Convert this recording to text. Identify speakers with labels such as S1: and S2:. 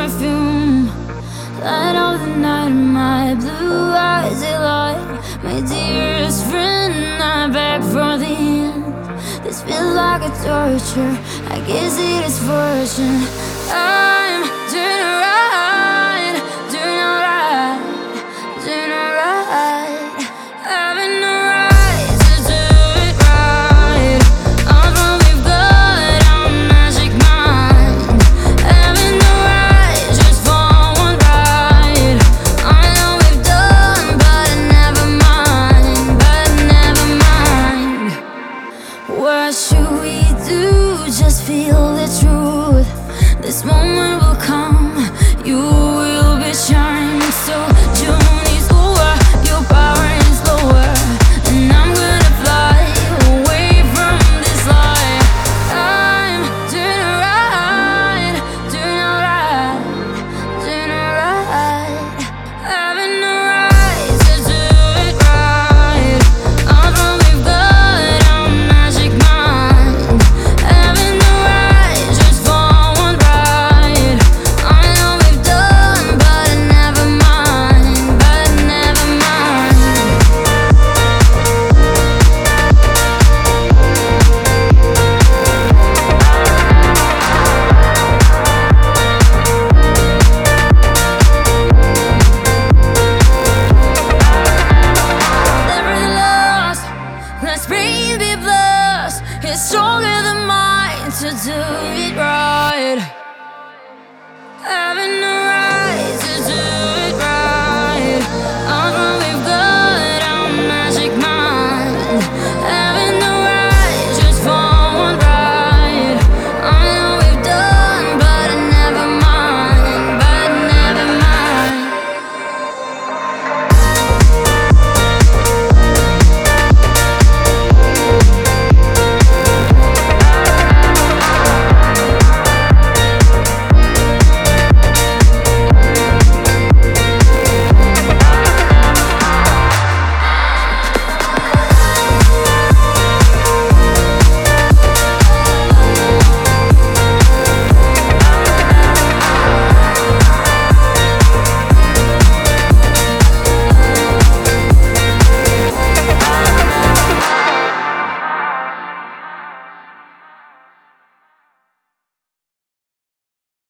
S1: perfume. Light of the night in my blue eyes delight My dearest friend, I'm back for the end. This feels like a torture. I guess it is fortune. I'm What should we do? Just feel the truth. This moment. is stronger than mine to do it right.